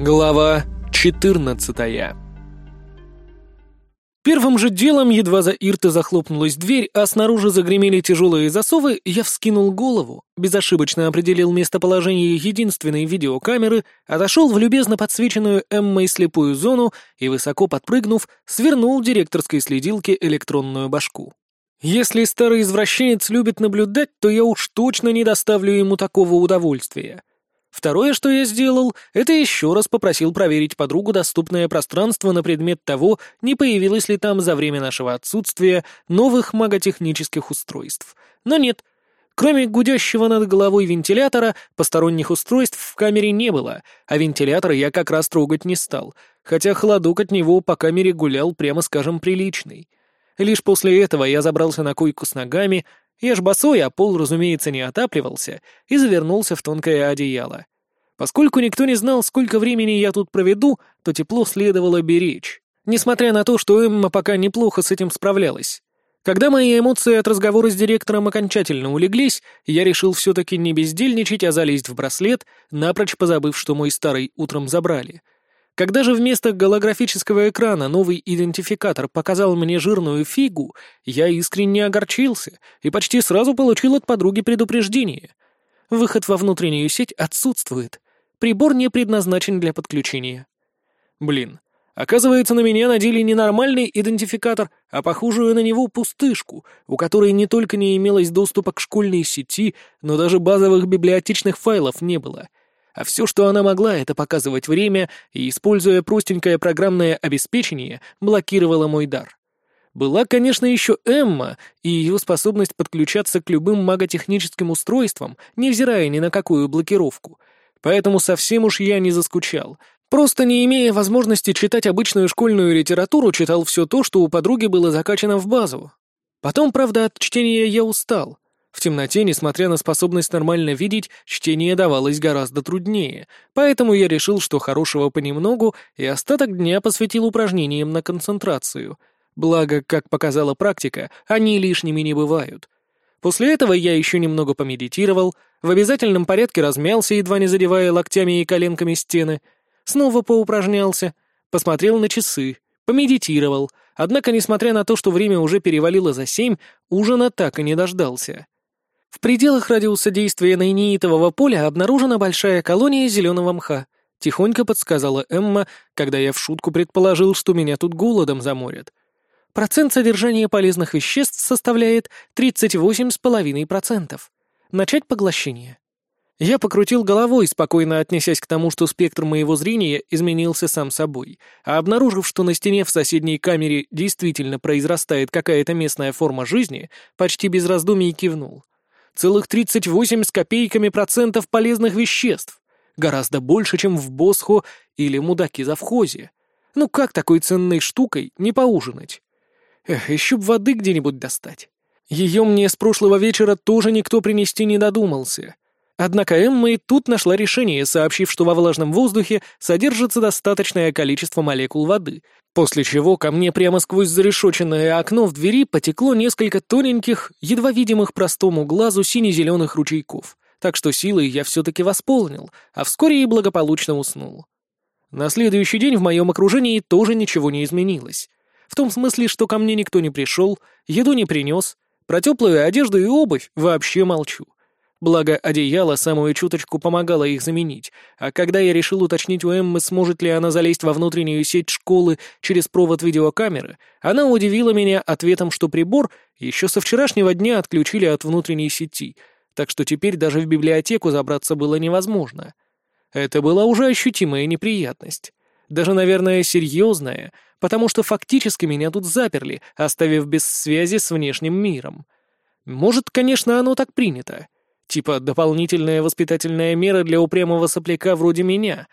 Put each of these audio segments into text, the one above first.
Глава 14 Первым же делом, едва за Ирты захлопнулась дверь, а снаружи загремели тяжелые засовы, я вскинул голову, безошибочно определил местоположение единственной видеокамеры, отошел в любезно подсвеченную Эммой слепую зону и, высоко подпрыгнув, свернул директорской следилке электронную башку. Если старый извращенец любит наблюдать, то я уж точно не доставлю ему такого удовольствия. Второе, что я сделал, это еще раз попросил проверить подругу доступное пространство на предмет того, не появилось ли там за время нашего отсутствия новых маготехнических устройств. Но нет. Кроме гудящего над головой вентилятора, посторонних устройств в камере не было, а вентилятор я как раз трогать не стал, хотя холодок от него по камере гулял, прямо скажем, приличный. Лишь после этого я забрался на койку с ногами, я ж босой, а пол, разумеется, не отапливался, и завернулся в тонкое одеяло. Поскольку никто не знал, сколько времени я тут проведу, то тепло следовало беречь. Несмотря на то, что Эмма пока неплохо с этим справлялась. Когда мои эмоции от разговора с директором окончательно улеглись, я решил все-таки не бездельничать, а залезть в браслет, напрочь позабыв, что мой старый утром забрали — когда же вместо голографического экрана новый идентификатор показал мне жирную фигу, я искренне огорчился и почти сразу получил от подруги предупреждение. Выход во внутреннюю сеть отсутствует. Прибор не предназначен для подключения. Блин, оказывается, на меня надели не нормальный идентификатор, а похожую на него пустышку, у которой не только не имелось доступа к школьной сети, но даже базовых библиотечных файлов не было — а все, что она могла, это показывать время и, используя простенькое программное обеспечение, блокировала мой дар. Была, конечно, еще Эмма и ее способность подключаться к любым маготехническим устройствам, невзирая ни на какую блокировку. Поэтому совсем уж я не заскучал. Просто не имея возможности читать обычную школьную литературу, читал все то, что у подруги было закачано в базу. Потом, правда, от чтения я устал — в темноте, несмотря на способность нормально видеть, чтение давалось гораздо труднее, поэтому я решил, что хорошего понемногу, и остаток дня посвятил упражнениям на концентрацию. Благо, как показала практика, они лишними не бывают. После этого я еще немного помедитировал, в обязательном порядке размялся, едва не задевая локтями и коленками стены, снова поупражнялся, посмотрел на часы, помедитировал, однако, несмотря на то, что время уже перевалило за семь, ужина так и не дождался. В пределах радиуса действия наиниитового поля обнаружена большая колония зеленого мха, тихонько подсказала Эмма, когда я в шутку предположил, что меня тут голодом заморят. Процент содержания полезных веществ составляет 38,5%. Начать поглощение. Я покрутил головой, спокойно отнесясь к тому, что спектр моего зрения изменился сам собой, а обнаружив, что на стене в соседней камере действительно произрастает какая-то местная форма жизни, почти без раздумий кивнул целых 38 с копейками процентов полезных веществ. Гораздо больше, чем в Босхо или мудаки завхозе. Ну как такой ценной штукой не поужинать? Эх, еще б воды где-нибудь достать. Ее мне с прошлого вечера тоже никто принести не додумался. Однако Эмма и тут нашла решение, сообщив, что во влажном воздухе содержится достаточное количество молекул воды, после чего ко мне прямо сквозь зарешоченное окно в двери потекло несколько тоненьких, едва видимых простому глазу сине-зеленых ручейков, так что силой я все-таки восполнил, а вскоре и благополучно уснул. На следующий день в моем окружении тоже ничего не изменилось. В том смысле, что ко мне никто не пришел, еду не принес, про теплую одежду и обувь вообще молчу. Благо, одеяло самую чуточку помогало их заменить, а когда я решил уточнить у Эммы, сможет ли она залезть во внутреннюю сеть школы через провод видеокамеры, она удивила меня ответом, что прибор еще со вчерашнего дня отключили от внутренней сети, так что теперь даже в библиотеку забраться было невозможно. Это была уже ощутимая неприятность. Даже, наверное, серьезная, потому что фактически меня тут заперли, оставив без связи с внешним миром. Может, конечно, оно так принято. Типа дополнительная воспитательная мера для упрямого сопляка вроде меня.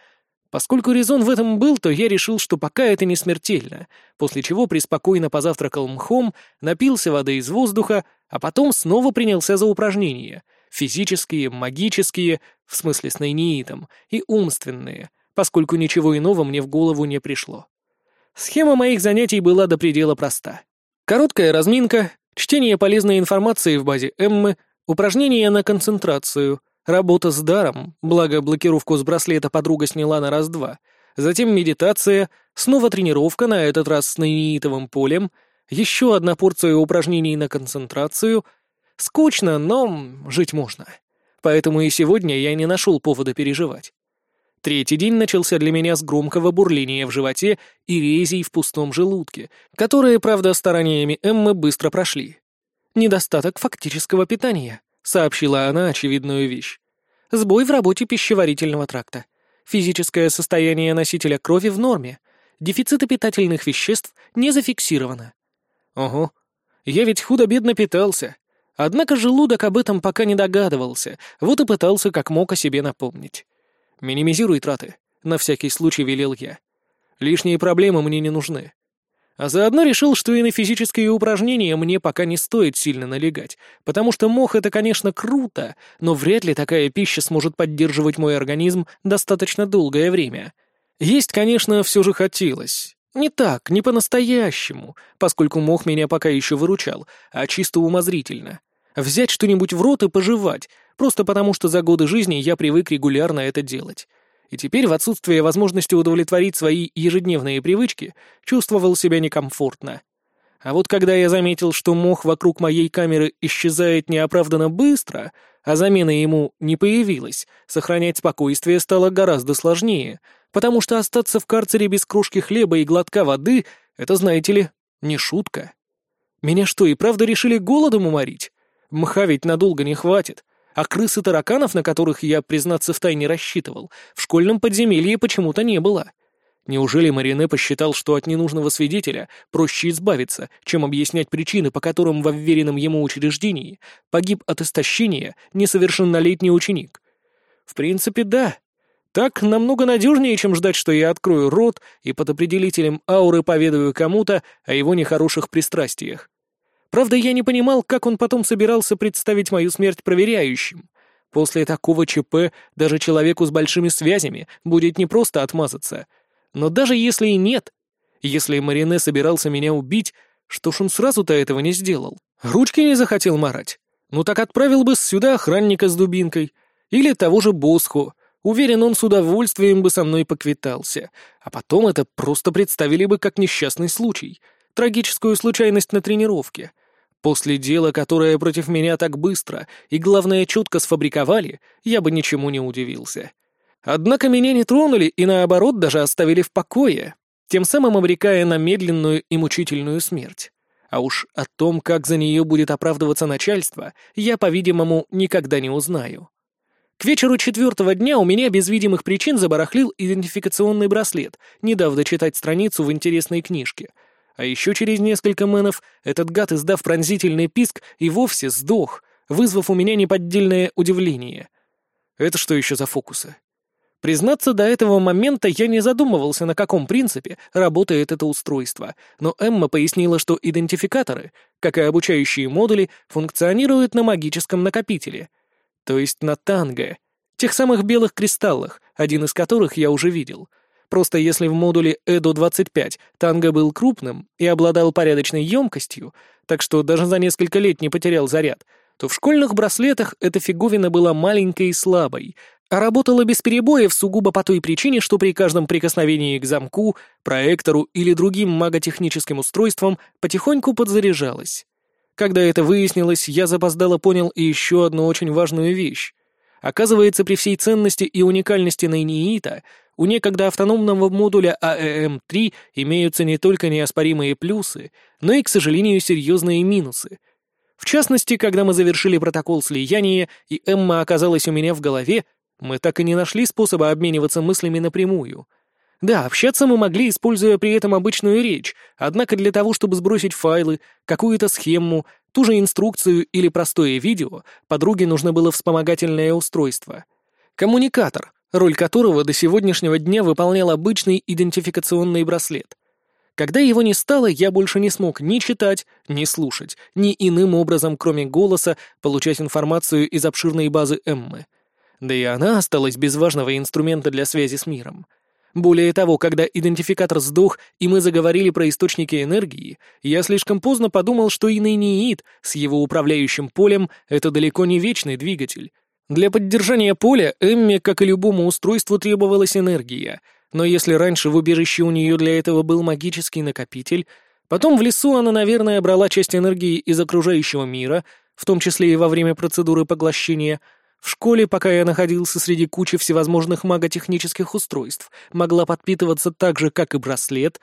Поскольку резон в этом был, то я решил, что пока это не смертельно, после чего преспокойно позавтракал мхом, напился воды из воздуха, а потом снова принялся за упражнения — физические, магические, в смысле с нейниитом, и умственные, поскольку ничего иного мне в голову не пришло. Схема моих занятий была до предела проста. Короткая разминка, чтение полезной информации в базе Эммы, Упражнения на концентрацию, работа с даром, благо блокировку с браслета подруга сняла на раз-два, затем медитация, снова тренировка, на этот раз с наиитовым полем, еще одна порция упражнений на концентрацию. Скучно, но жить можно. Поэтому и сегодня я не нашел повода переживать. Третий день начался для меня с громкого бурления в животе и резей в пустом желудке, которые, правда, стараниями Эммы быстро прошли. «Недостаток фактического питания», — сообщила она очевидную вещь. «Сбой в работе пищеварительного тракта. Физическое состояние носителя крови в норме. Дефицита питательных веществ не зафиксировано». «Ого. Я ведь худо-бедно питался. Однако желудок об этом пока не догадывался, вот и пытался как мог о себе напомнить. «Минимизируй траты», — на всякий случай велел я. «Лишние проблемы мне не нужны». А заодно решил, что и на физические упражнения мне пока не стоит сильно налегать, потому что мох — это, конечно, круто, но вряд ли такая пища сможет поддерживать мой организм достаточно долгое время. Есть, конечно, все же хотелось. Не так, не по-настоящему, поскольку мох меня пока еще выручал, а чисто умозрительно. Взять что-нибудь в рот и пожевать, просто потому что за годы жизни я привык регулярно это делать. И теперь, в отсутствие возможности удовлетворить свои ежедневные привычки, чувствовал себя некомфортно. А вот когда я заметил, что мох вокруг моей камеры исчезает неоправданно быстро, а замена ему не появилась, сохранять спокойствие стало гораздо сложнее, потому что остаться в карцере без кружки хлеба и глотка воды — это, знаете ли, не шутка. Меня что, и правда решили голодом уморить? Мха ведь надолго не хватит. А крысы тараканов, на которых я, признаться, втайне рассчитывал, в школьном подземелье почему-то не было. Неужели Марине посчитал, что от ненужного свидетеля проще избавиться, чем объяснять причины, по которым в вверенном ему учреждении погиб от истощения несовершеннолетний ученик? В принципе, да. Так намного надежнее, чем ждать, что я открою рот и под определителем ауры поведаю кому-то о его нехороших пристрастиях. Правда, я не понимал, как он потом собирался представить мою смерть проверяющим. После такого ЧП даже человеку с большими связями будет не просто отмазаться. Но даже если и нет, если Марине собирался меня убить, что ж он сразу-то этого не сделал? Ручки не захотел марать. Ну так отправил бы сюда охранника с дубинкой. Или того же Босху. Уверен, он с удовольствием бы со мной поквитался. А потом это просто представили бы как несчастный случай. Трагическую случайность на тренировке — После дела, которое против меня так быстро и, главное, четко сфабриковали, я бы ничему не удивился. Однако меня не тронули и, наоборот, даже оставили в покое, тем самым обрекая на медленную и мучительную смерть. А уж о том, как за нее будет оправдываться начальство, я, по-видимому, никогда не узнаю. К вечеру четвертого дня у меня без видимых причин забарахлил идентификационный браслет, недавно читать страницу в интересной книжке — а еще через несколько мэнов этот гад, издав пронзительный писк, и вовсе сдох, вызвав у меня неподдельное удивление. Это что еще за фокусы? Признаться, до этого момента я не задумывался, на каком принципе работает это устройство, но Эмма пояснила, что идентификаторы, как и обучающие модули, функционируют на магическом накопителе, то есть на танго, тех самых белых кристаллах, один из которых я уже видел — Просто если в модуле Эдо-25 танго был крупным и обладал порядочной емкостью, так что даже за несколько лет не потерял заряд, то в школьных браслетах эта фиговина была маленькой и слабой, а работала без перебоев сугубо по той причине, что при каждом прикосновении к замку, проектору или другим маготехническим устройствам потихоньку подзаряжалась. Когда это выяснилось, я запоздало понял и еще одну очень важную вещь. Оказывается, при всей ценности и уникальности Нейниита у некогда автономного модуля АЭМ-3 имеются не только неоспоримые плюсы, но и, к сожалению, серьезные минусы. В частности, когда мы завершили протокол слияния, и Эмма оказалась у меня в голове, мы так и не нашли способа обмениваться мыслями напрямую. Да, общаться мы могли, используя при этом обычную речь, однако для того, чтобы сбросить файлы, какую-то схему, ту же инструкцию или простое видео, подруге нужно было вспомогательное устройство. Коммуникатор, роль которого до сегодняшнего дня выполнял обычный идентификационный браслет. Когда его не стало, я больше не смог ни читать, ни слушать, ни иным образом, кроме голоса, получать информацию из обширной базы Эммы. Да и она осталась без важного инструмента для связи с миром. Более того, когда идентификатор сдох, и мы заговорили про источники энергии, я слишком поздно подумал, что и Нейниит с его управляющим полем — это далеко не вечный двигатель, для поддержания поля Эмме, как и любому устройству, требовалась энергия, Но если раньше в убежище у нее для этого был магический накопитель, потом в лесу она, наверное, брала часть энергии из окружающего мира, в том числе и во время процедуры поглощения, в школе, пока я находился среди кучи всевозможных маготехнических устройств, могла подпитываться так же, как и браслет,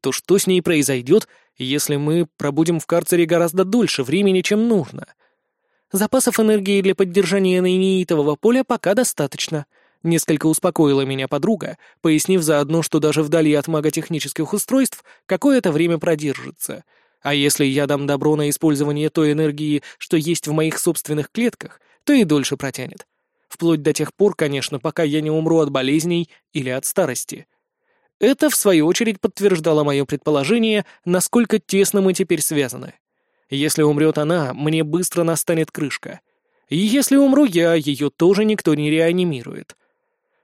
то что с ней произойдет, если мы пробудем в карцере гораздо дольше времени, чем нужно? Запасов энергии для поддержания нейнитового поля пока достаточно — Несколько успокоила меня подруга, пояснив заодно, что даже вдали от маготехнических устройств какое-то время продержится. А если я дам добро на использование той энергии, что есть в моих собственных клетках, то и дольше протянет. Вплоть до тех пор, конечно, пока я не умру от болезней или от старости. Это, в свою очередь, подтверждало мое предположение, насколько тесно мы теперь связаны. Если умрет она, мне быстро настанет крышка. И если умру я, ее тоже никто не реанимирует.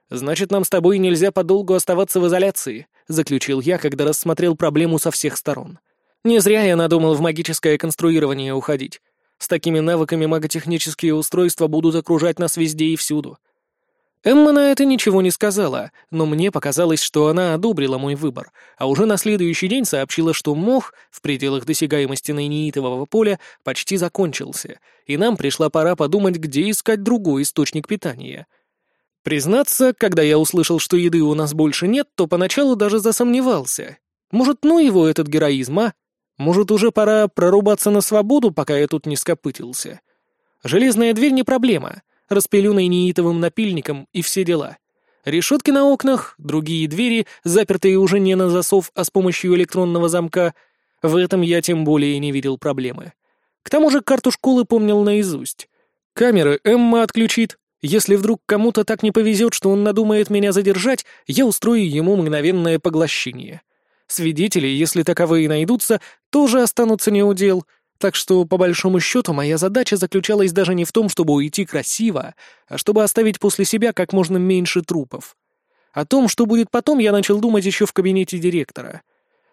«Значит, нам с тобой нельзя подолгу оставаться в изоляции», — заключил я, когда рассмотрел проблему со всех сторон. «Не зря я надумал в магическое конструирование уходить. С такими навыками маготехнические устройства будут окружать нас везде и всюду». Эмма на это ничего не сказала, но мне показалось, что она одобрила мой выбор, а уже на следующий день сообщила, что мох в пределах досягаемости нейнитового поля почти закончился, и нам пришла пора подумать, где искать другой источник питания — Признаться, когда я услышал, что еды у нас больше нет, то поначалу даже засомневался. Может, ну его этот героизм, а? Может, уже пора прорубаться на свободу, пока я тут не скопытился? Железная дверь не проблема. Распилю неитовым напильником и все дела. Решетки на окнах, другие двери, запертые уже не на засов, а с помощью электронного замка. В этом я тем более не видел проблемы. К тому же карту школы помнил наизусть. Камеры Эмма отключит, если вдруг кому-то так не повезет, что он надумает меня задержать, я устрою ему мгновенное поглощение. Свидетели, если таковые найдутся, тоже останутся неудел. Так что, по большому счету, моя задача заключалась даже не в том, чтобы уйти красиво, а чтобы оставить после себя как можно меньше трупов. О том, что будет потом, я начал думать еще в кабинете директора.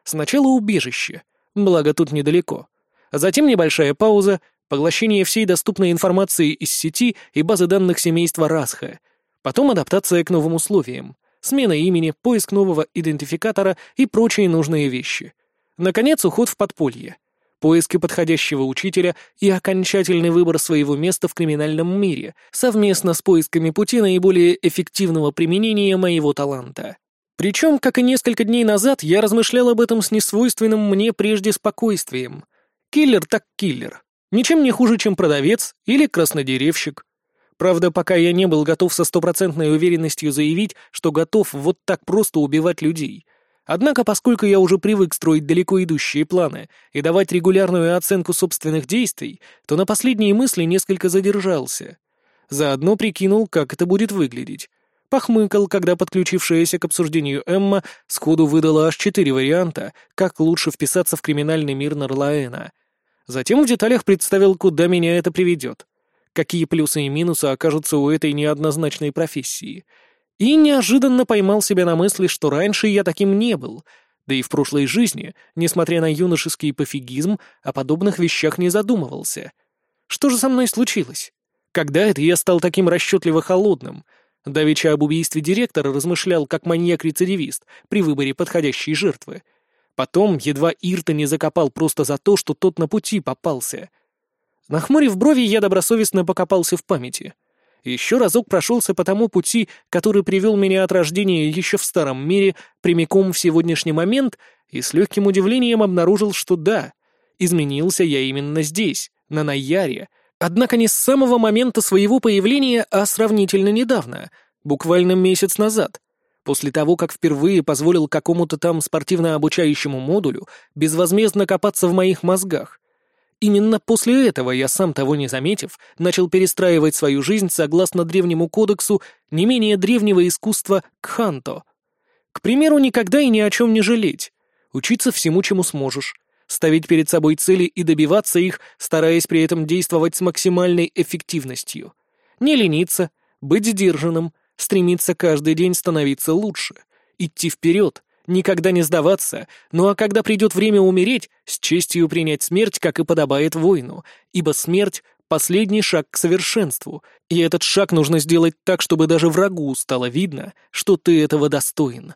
Сначала убежище, благо тут недалеко. Затем небольшая пауза, поглощение всей доступной информации из сети и базы данных семейства Расха, потом адаптация к новым условиям, смена имени, поиск нового идентификатора и прочие нужные вещи. Наконец, уход в подполье, поиски подходящего учителя и окончательный выбор своего места в криминальном мире, совместно с поисками пути наиболее эффективного применения моего таланта. Причем, как и несколько дней назад, я размышлял об этом с несвойственным мне прежде спокойствием. Киллер так киллер. Ничем не хуже, чем продавец или краснодеревщик. Правда, пока я не был готов со стопроцентной уверенностью заявить, что готов вот так просто убивать людей. Однако, поскольку я уже привык строить далеко идущие планы и давать регулярную оценку собственных действий, то на последние мысли несколько задержался. Заодно прикинул, как это будет выглядеть. Похмыкал, когда подключившаяся к обсуждению Эмма сходу выдала аж четыре варианта, как лучше вписаться в криминальный мир Нарлаэна — Затем в деталях представил, куда меня это приведет. Какие плюсы и минусы окажутся у этой неоднозначной профессии. И неожиданно поймал себя на мысли, что раньше я таким не был, да и в прошлой жизни, несмотря на юношеский пофигизм, о подобных вещах не задумывался. Что же со мной случилось? Когда это я стал таким расчетливо холодным? Давеча об убийстве директора размышлял как маньяк-рецидивист при выборе подходящей жертвы — Потом едва Ирта не закопал просто за то, что тот на пути попался. Нахмурив брови, я добросовестно покопался в памяти. Еще разок прошелся по тому пути, который привел меня от рождения еще в старом мире прямиком в сегодняшний момент, и с легким удивлением обнаружил, что да, изменился я именно здесь, на Наяре, однако не с самого момента своего появления, а сравнительно недавно, буквально месяц назад — после того, как впервые позволил какому-то там спортивно-обучающему модулю безвозмездно копаться в моих мозгах. Именно после этого я, сам того не заметив, начал перестраивать свою жизнь согласно древнему кодексу не менее древнего искусства Кханто. К примеру, никогда и ни о чем не жалеть. Учиться всему, чему сможешь. Ставить перед собой цели и добиваться их, стараясь при этом действовать с максимальной эффективностью. Не лениться, быть сдержанным, стремиться каждый день становиться лучше, идти вперед, никогда не сдаваться, ну а когда придет время умереть, с честью принять смерть, как и подобает воину, ибо смерть — последний шаг к совершенству, и этот шаг нужно сделать так, чтобы даже врагу стало видно, что ты этого достоин.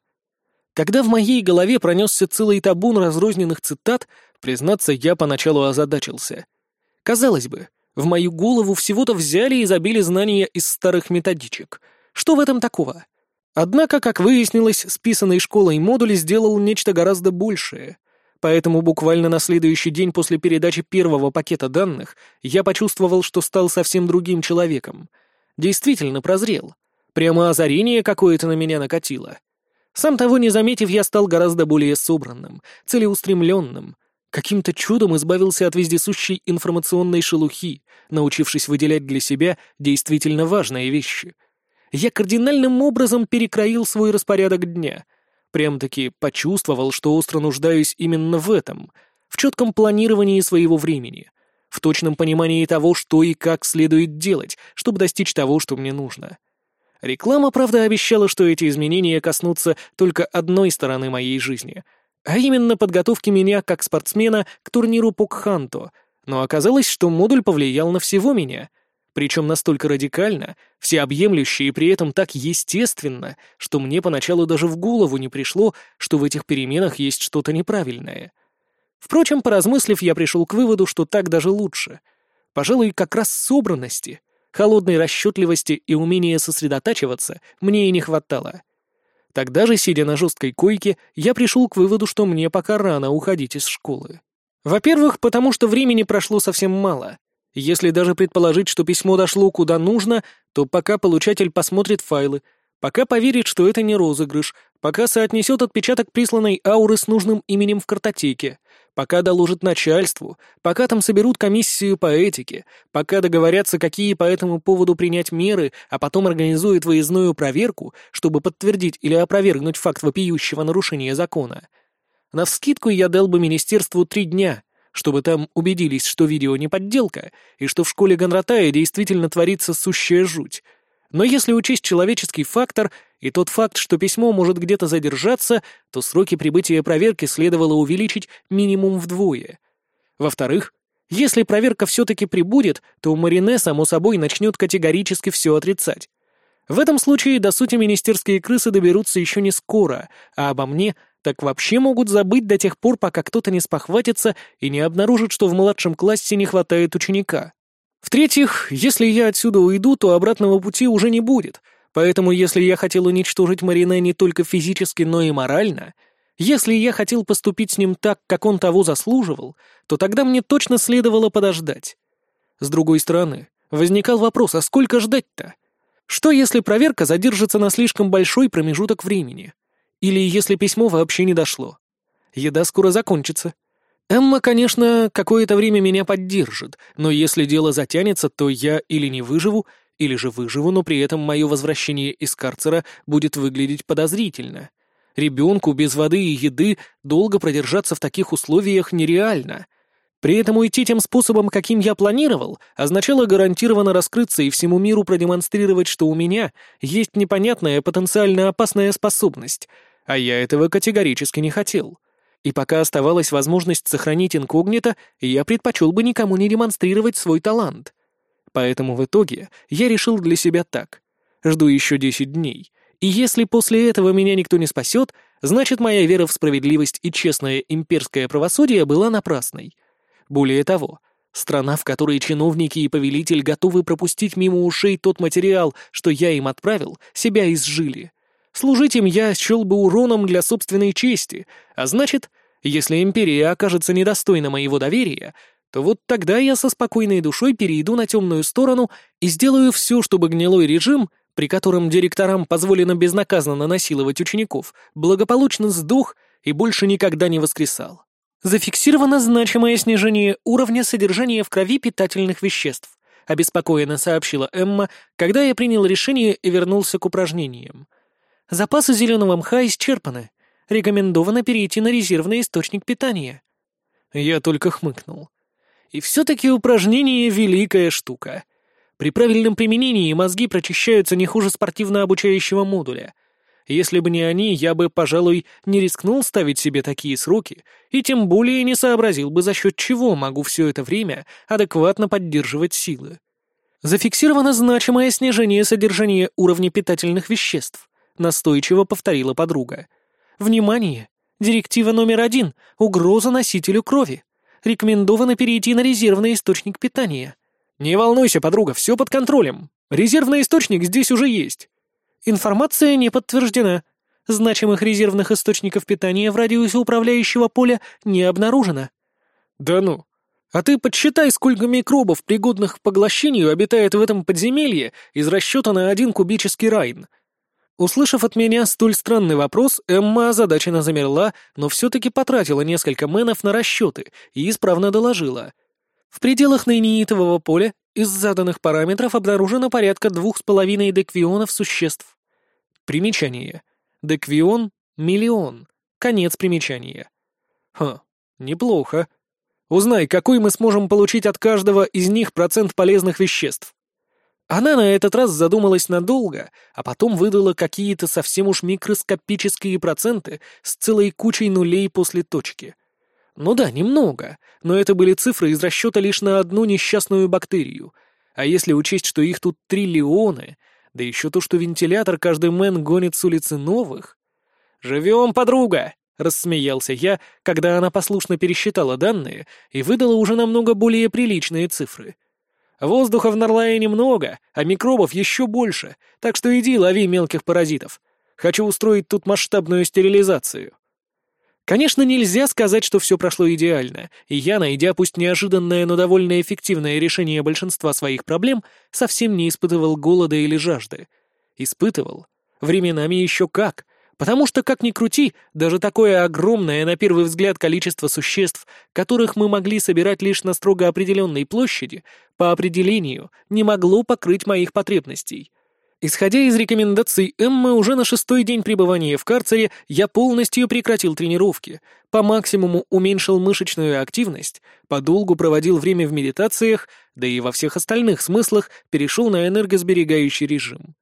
Когда в моей голове пронесся целый табун разрозненных цитат, признаться, я поначалу озадачился. Казалось бы, в мою голову всего-то взяли и забили знания из старых методичек. Что в этом такого? Однако, как выяснилось, списанный школой модуль сделал нечто гораздо большее. Поэтому буквально на следующий день после передачи первого пакета данных я почувствовал, что стал совсем другим человеком. Действительно прозрел. Прямо озарение какое-то на меня накатило. Сам того не заметив, я стал гораздо более собранным, целеустремленным. Каким-то чудом избавился от вездесущей информационной шелухи, научившись выделять для себя действительно важные вещи. Я кардинальным образом перекроил свой распорядок дня. Прям-таки почувствовал, что остро нуждаюсь именно в этом, в четком планировании своего времени, в точном понимании того, что и как следует делать, чтобы достичь того, что мне нужно. Реклама, правда, обещала, что эти изменения коснутся только одной стороны моей жизни, а именно подготовки меня как спортсмена к турниру Покханто, но оказалось, что модуль повлиял на всего меня, причем настолько радикально, всеобъемлюще и при этом так естественно, что мне поначалу даже в голову не пришло, что в этих переменах есть что-то неправильное. Впрочем, поразмыслив, я пришел к выводу, что так даже лучше. Пожалуй, как раз собранности — Холодной расчетливости и умения сосредотачиваться мне и не хватало. Тогда же, сидя на жесткой койке, я пришел к выводу, что мне пока рано уходить из школы. Во-первых, потому что времени прошло совсем мало. Если даже предположить, что письмо дошло куда нужно, то пока получатель посмотрит файлы, пока поверит, что это не розыгрыш, пока соотнесет отпечаток присланной ауры с нужным именем в картотеке, пока доложат начальству, пока там соберут комиссию по этике, пока договорятся, какие по этому поводу принять меры, а потом организуют выездную проверку, чтобы подтвердить или опровергнуть факт вопиющего нарушения закона. Навскидку я дал бы министерству три дня, чтобы там убедились, что видео не подделка, и что в школе Гонратая действительно творится сущая жуть — но если учесть человеческий фактор и тот факт, что письмо может где-то задержаться, то сроки прибытия проверки следовало увеличить минимум вдвое. Во-вторых, если проверка все-таки прибудет, то Марине, само собой, начнет категорически все отрицать. В этом случае до сути министерские крысы доберутся еще не скоро, а обо мне так вообще могут забыть до тех пор, пока кто-то не спохватится и не обнаружит, что в младшем классе не хватает ученика. В-третьих, если я отсюда уйду, то обратного пути уже не будет, поэтому если я хотел уничтожить Марине не только физически, но и морально, если я хотел поступить с ним так, как он того заслуживал, то тогда мне точно следовало подождать. С другой стороны, возникал вопрос, а сколько ждать-то? Что если проверка задержится на слишком большой промежуток времени? Или если письмо вообще не дошло? Еда скоро закончится. Эмма, конечно, какое-то время меня поддержит, но если дело затянется, то я или не выживу, или же выживу, но при этом мое возвращение из карцера будет выглядеть подозрительно. Ребенку без воды и еды долго продержаться в таких условиях нереально. При этом уйти тем способом, каким я планировал, означало гарантированно раскрыться и всему миру продемонстрировать, что у меня есть непонятная потенциально опасная способность, а я этого категорически не хотел. И пока оставалась возможность сохранить инкогнито, я предпочел бы никому не демонстрировать свой талант. Поэтому в итоге я решил для себя так. Жду еще 10 дней. И если после этого меня никто не спасет, значит моя вера в справедливость и честное имперское правосудие была напрасной. Более того, страна, в которой чиновники и повелитель готовы пропустить мимо ушей тот материал, что я им отправил, себя изжили. Служить им я счел бы уроном для собственной чести, а значит, если империя окажется недостойна моего доверия, то вот тогда я со спокойной душой перейду на темную сторону и сделаю все, чтобы гнилой режим, при котором директорам позволено безнаказанно насиловать учеников, благополучно сдох и больше никогда не воскресал. Зафиксировано значимое снижение уровня содержания в крови питательных веществ, обеспокоенно сообщила Эмма, когда я принял решение и вернулся к упражнениям. Запасы зеленого мха исчерпаны. Рекомендовано перейти на резервный источник питания. Я только хмыкнул. И все-таки упражнение — великая штука. При правильном применении мозги прочищаются не хуже спортивно-обучающего модуля. Если бы не они, я бы, пожалуй, не рискнул ставить себе такие сроки, и тем более не сообразил бы, за счет чего могу все это время адекватно поддерживать силы. Зафиксировано значимое снижение содержания уровня питательных веществ — настойчиво повторила подруга. Внимание! Директива номер один — угроза носителю крови. Рекомендовано перейти на резервный источник питания. Не волнуйся, подруга, все под контролем. Резервный источник здесь уже есть. Информация не подтверждена. Значимых резервных источников питания в радиусе управляющего поля не обнаружено. Да ну. А ты подсчитай, сколько микробов, пригодных к поглощению, обитает в этом подземелье из расчета на один кубический райн. Услышав от меня столь странный вопрос, Эмма озадаченно замерла, но все-таки потратила несколько мэнов на расчеты и исправно доложила. В пределах нейнитового поля из заданных параметров обнаружено порядка двух с половиной деквионов существ. Примечание. Деквион — миллион. Конец примечания. Ха, неплохо. Узнай, какой мы сможем получить от каждого из них процент полезных веществ. Она на этот раз задумалась надолго, а потом выдала какие-то совсем уж микроскопические проценты с целой кучей нулей после точки. Ну да, немного, но это были цифры из расчета лишь на одну несчастную бактерию. А если учесть, что их тут триллионы, да еще то, что вентилятор каждый мэн гонит с улицы новых... «Живем, подруга!» — рассмеялся я, когда она послушно пересчитала данные и выдала уже намного более приличные цифры — Воздуха в Нарлае немного, а микробов еще больше, так что иди лови мелких паразитов. Хочу устроить тут масштабную стерилизацию». Конечно, нельзя сказать, что все прошло идеально, и я, найдя пусть неожиданное, но довольно эффективное решение большинства своих проблем, совсем не испытывал голода или жажды. Испытывал. Временами еще как — Потому что, как ни крути, даже такое огромное, на первый взгляд, количество существ, которых мы могли собирать лишь на строго определенной площади, по определению, не могло покрыть моих потребностей. Исходя из рекомендаций Эммы, уже на шестой день пребывания в карцере я полностью прекратил тренировки, по максимуму уменьшил мышечную активность, подолгу проводил время в медитациях, да и во всех остальных смыслах перешел на энергосберегающий режим.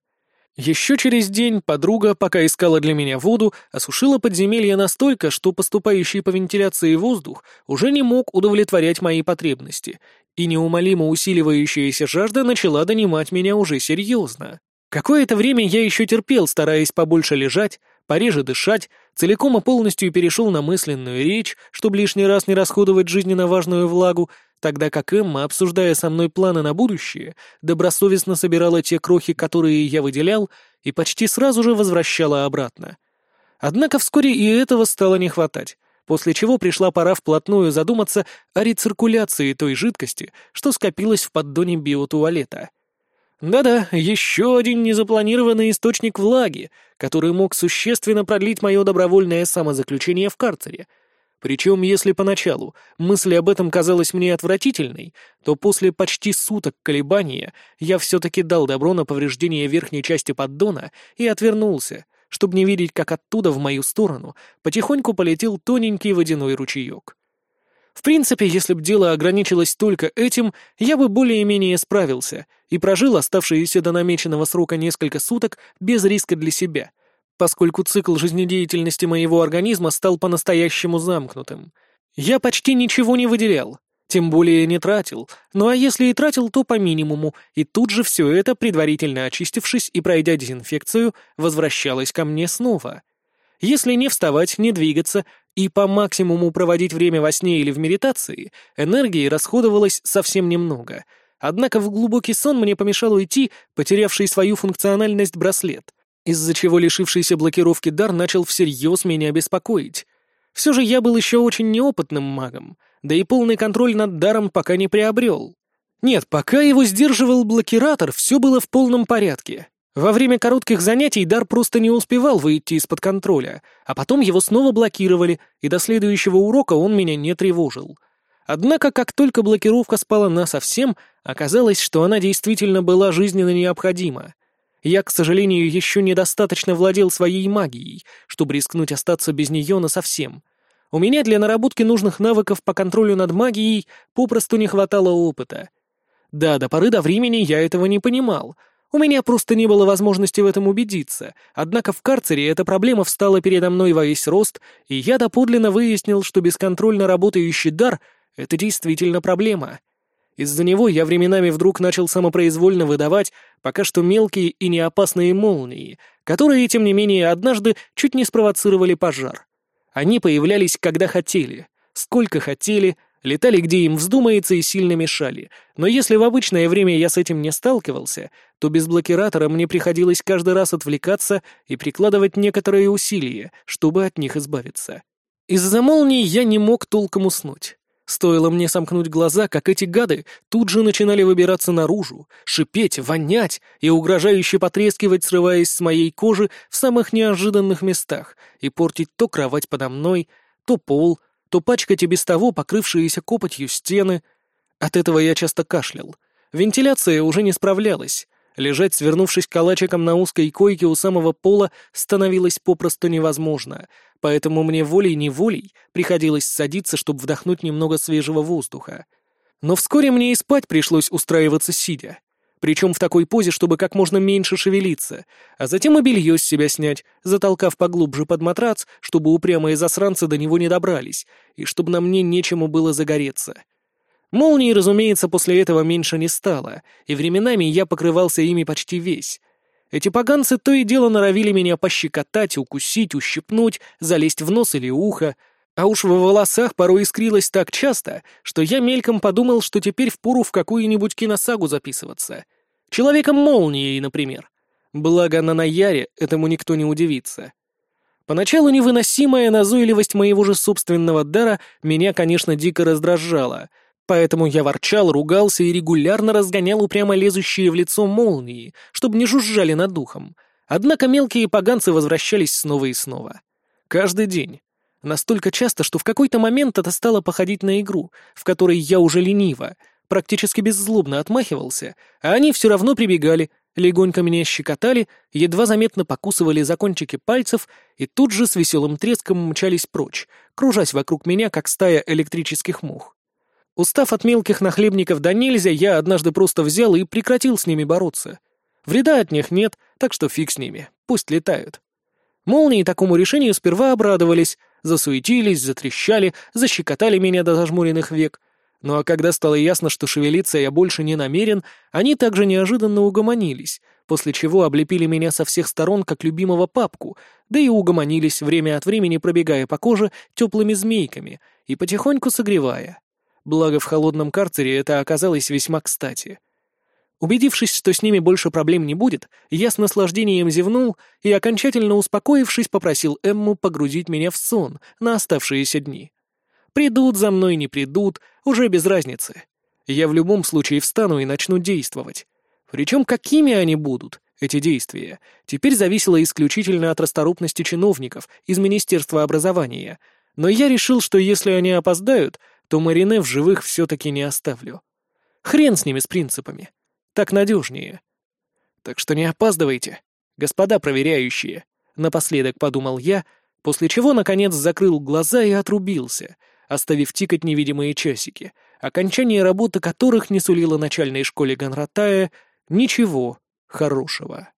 Еще через день подруга, пока искала для меня воду, осушила подземелье настолько, что поступающий по вентиляции воздух уже не мог удовлетворять мои потребности, и неумолимо усиливающаяся жажда начала донимать меня уже серьезно. Какое-то время я еще терпел, стараясь побольше лежать, пореже дышать, целиком и полностью перешел на мысленную речь, чтобы лишний раз не расходовать жизненно важную влагу, тогда как Эмма, обсуждая со мной планы на будущее, добросовестно собирала те крохи, которые я выделял, и почти сразу же возвращала обратно. Однако вскоре и этого стало не хватать, после чего пришла пора вплотную задуматься о рециркуляции той жидкости, что скопилось в поддоне биотуалета. Да-да, еще один незапланированный источник влаги, который мог существенно продлить мое добровольное самозаключение в карцере — причем, если поначалу мысль об этом казалась мне отвратительной, то после почти суток колебания я все-таки дал добро на повреждение верхней части поддона и отвернулся, чтобы не видеть, как оттуда в мою сторону потихоньку полетел тоненький водяной ручеек. В принципе, если б дело ограничилось только этим, я бы более-менее справился и прожил оставшиеся до намеченного срока несколько суток без риска для себя — поскольку цикл жизнедеятельности моего организма стал по-настоящему замкнутым. Я почти ничего не выделял, тем более не тратил, ну а если и тратил, то по минимуму, и тут же все это, предварительно очистившись и пройдя дезинфекцию, возвращалось ко мне снова. Если не вставать, не двигаться и по максимуму проводить время во сне или в медитации, энергии расходовалось совсем немного. Однако в глубокий сон мне помешал уйти, потерявший свою функциональность браслет — из-за чего лишившийся блокировки дар начал всерьез меня беспокоить. Все же я был еще очень неопытным магом, да и полный контроль над даром пока не приобрел. Нет, пока его сдерживал блокиратор, все было в полном порядке. Во время коротких занятий дар просто не успевал выйти из-под контроля, а потом его снова блокировали, и до следующего урока он меня не тревожил. Однако, как только блокировка спала на совсем, оказалось, что она действительно была жизненно необходима. Я, к сожалению, еще недостаточно владел своей магией, чтобы рискнуть остаться без нее насовсем. У меня для наработки нужных навыков по контролю над магией попросту не хватало опыта. Да, до поры до времени я этого не понимал. У меня просто не было возможности в этом убедиться, однако в карцере эта проблема встала передо мной во весь рост, и я доподлинно выяснил, что бесконтрольно работающий дар — это действительно проблема — Из-за него я временами вдруг начал самопроизвольно выдавать пока что мелкие и неопасные молнии, которые, тем не менее, однажды чуть не спровоцировали пожар. Они появлялись, когда хотели, сколько хотели, летали, где им вздумается, и сильно мешали. Но если в обычное время я с этим не сталкивался, то без блокиратора мне приходилось каждый раз отвлекаться и прикладывать некоторые усилия, чтобы от них избавиться. Из-за молний я не мог толком уснуть. Стоило мне сомкнуть глаза, как эти гады тут же начинали выбираться наружу, шипеть, вонять и угрожающе потрескивать, срываясь с моей кожи в самых неожиданных местах и портить то кровать подо мной, то пол, то пачкать и без того покрывшиеся копотью стены. От этого я часто кашлял. Вентиляция уже не справлялась, Лежать, свернувшись калачиком на узкой койке у самого пола, становилось попросту невозможно, поэтому мне волей-неволей приходилось садиться, чтобы вдохнуть немного свежего воздуха. Но вскоре мне и спать пришлось устраиваться сидя. Причем в такой позе, чтобы как можно меньше шевелиться, а затем и белье с себя снять, затолкав поглубже под матрац, чтобы упрямые засранцы до него не добрались, и чтобы на мне нечему было загореться. Молнии, разумеется, после этого меньше не стало, и временами я покрывался ими почти весь. Эти поганцы то и дело норовили меня пощекотать, укусить, ущипнуть, залезть в нос или ухо, а уж во волосах порой искрилось так часто, что я мельком подумал, что теперь впору в какую-нибудь киносагу записываться. Человеком-молнией, например. Благо на Наяре этому никто не удивится. Поначалу невыносимая назойливость моего же собственного дара меня, конечно, дико раздражала — Поэтому я ворчал, ругался и регулярно разгонял упрямо лезущие в лицо молнии, чтобы не жужжали над духом. Однако мелкие поганцы возвращались снова и снова. Каждый день. Настолько часто, что в какой-то момент это стало походить на игру, в которой я уже лениво, практически беззлобно отмахивался, а они все равно прибегали, легонько меня щекотали, едва заметно покусывали за кончики пальцев и тут же с веселым треском мчались прочь, кружась вокруг меня, как стая электрических мух. Устав от мелких нахлебников до нельзя, я однажды просто взял и прекратил с ними бороться. Вреда от них нет, так что фиг с ними, пусть летают. Молнии такому решению сперва обрадовались, засуетились, затрещали, защекотали меня до зажмуренных век. Ну а когда стало ясно, что шевелиться я больше не намерен, они также неожиданно угомонились, после чего облепили меня со всех сторон как любимого папку, да и угомонились, время от времени пробегая по коже теплыми змейками и потихоньку согревая благо в холодном карцере это оказалось весьма кстати. Убедившись, что с ними больше проблем не будет, я с наслаждением зевнул и, окончательно успокоившись, попросил Эмму погрузить меня в сон на оставшиеся дни. Придут за мной, не придут, уже без разницы. Я в любом случае встану и начну действовать. Причем какими они будут, эти действия, теперь зависело исключительно от расторопности чиновников из Министерства образования, но я решил, что если они опоздают, то Марине в живых все-таки не оставлю. Хрен с ними с принципами. Так надежнее. Так что не опаздывайте, господа проверяющие, напоследок подумал я, после чего, наконец, закрыл глаза и отрубился, оставив тикать невидимые часики, окончание работы которых не сулило начальной школе Ганратая ничего хорошего.